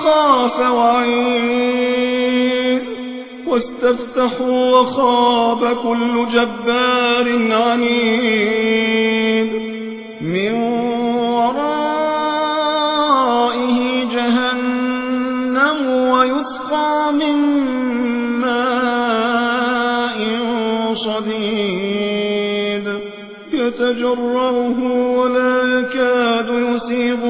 وخاف وعيد. واستفتحوا وخاب كل جبار عنيد. من ورائه جهنم ويسقى من ماء صديد. يتجرعه ولا يكاد يصيبه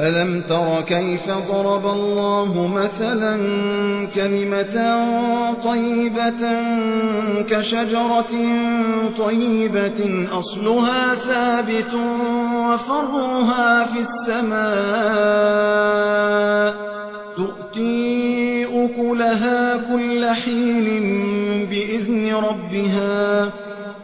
ألم تر كيف ضرب الله مثلا كلمة طيبة كشجرة طيبة أصلها ثابت وفرها في السماء تؤتي أكلها كل حين بإذن ربها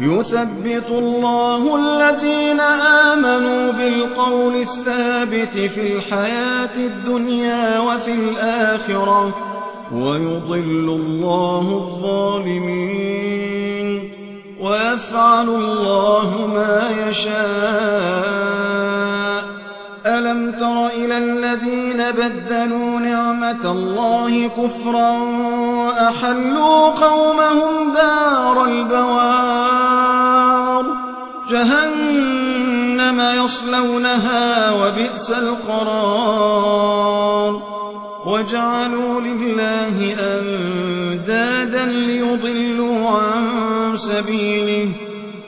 يثبت الله الذين آمنوا بالقول الثابت في الحياة الدنيا وفي الآخرة ويضل الله الظالمين ويفعل الله ما يشاء. ألم تر إلى الذين بدلوا نعمة الله كفرا وأحلوا قومهم دار البوار. جهنم يصلونها وبئس القرار. وجعلوا لله أندادا ليضلوا عن سبيله.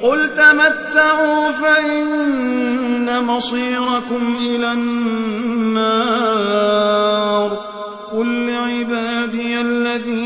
قل تمتعوا فإن مصيركم إلى النار. قل لعبادي الذين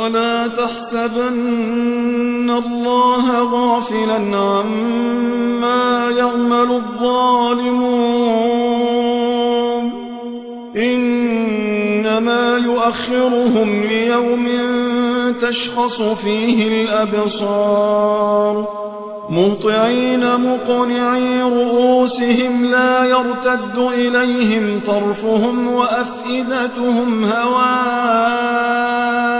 ولا تحسبن الله غافلا عما يعمل الظالمون. إنما يؤخرهم ليوم تشخص فيه الأبصار. مهطعين مقنعي رؤوسهم لا يرتد إليهم طرفهم وأفئدتهم هواء.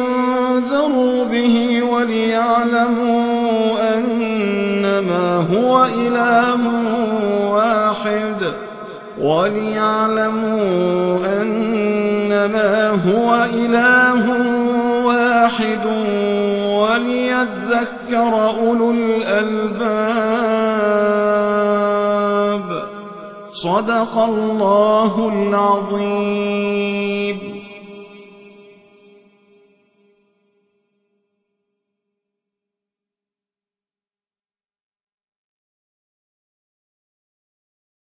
به وليعلموا أنما هو إله واحد وليعلموا أنما هو إله واحد وليذكر أولو الألباب صدق الله العظيم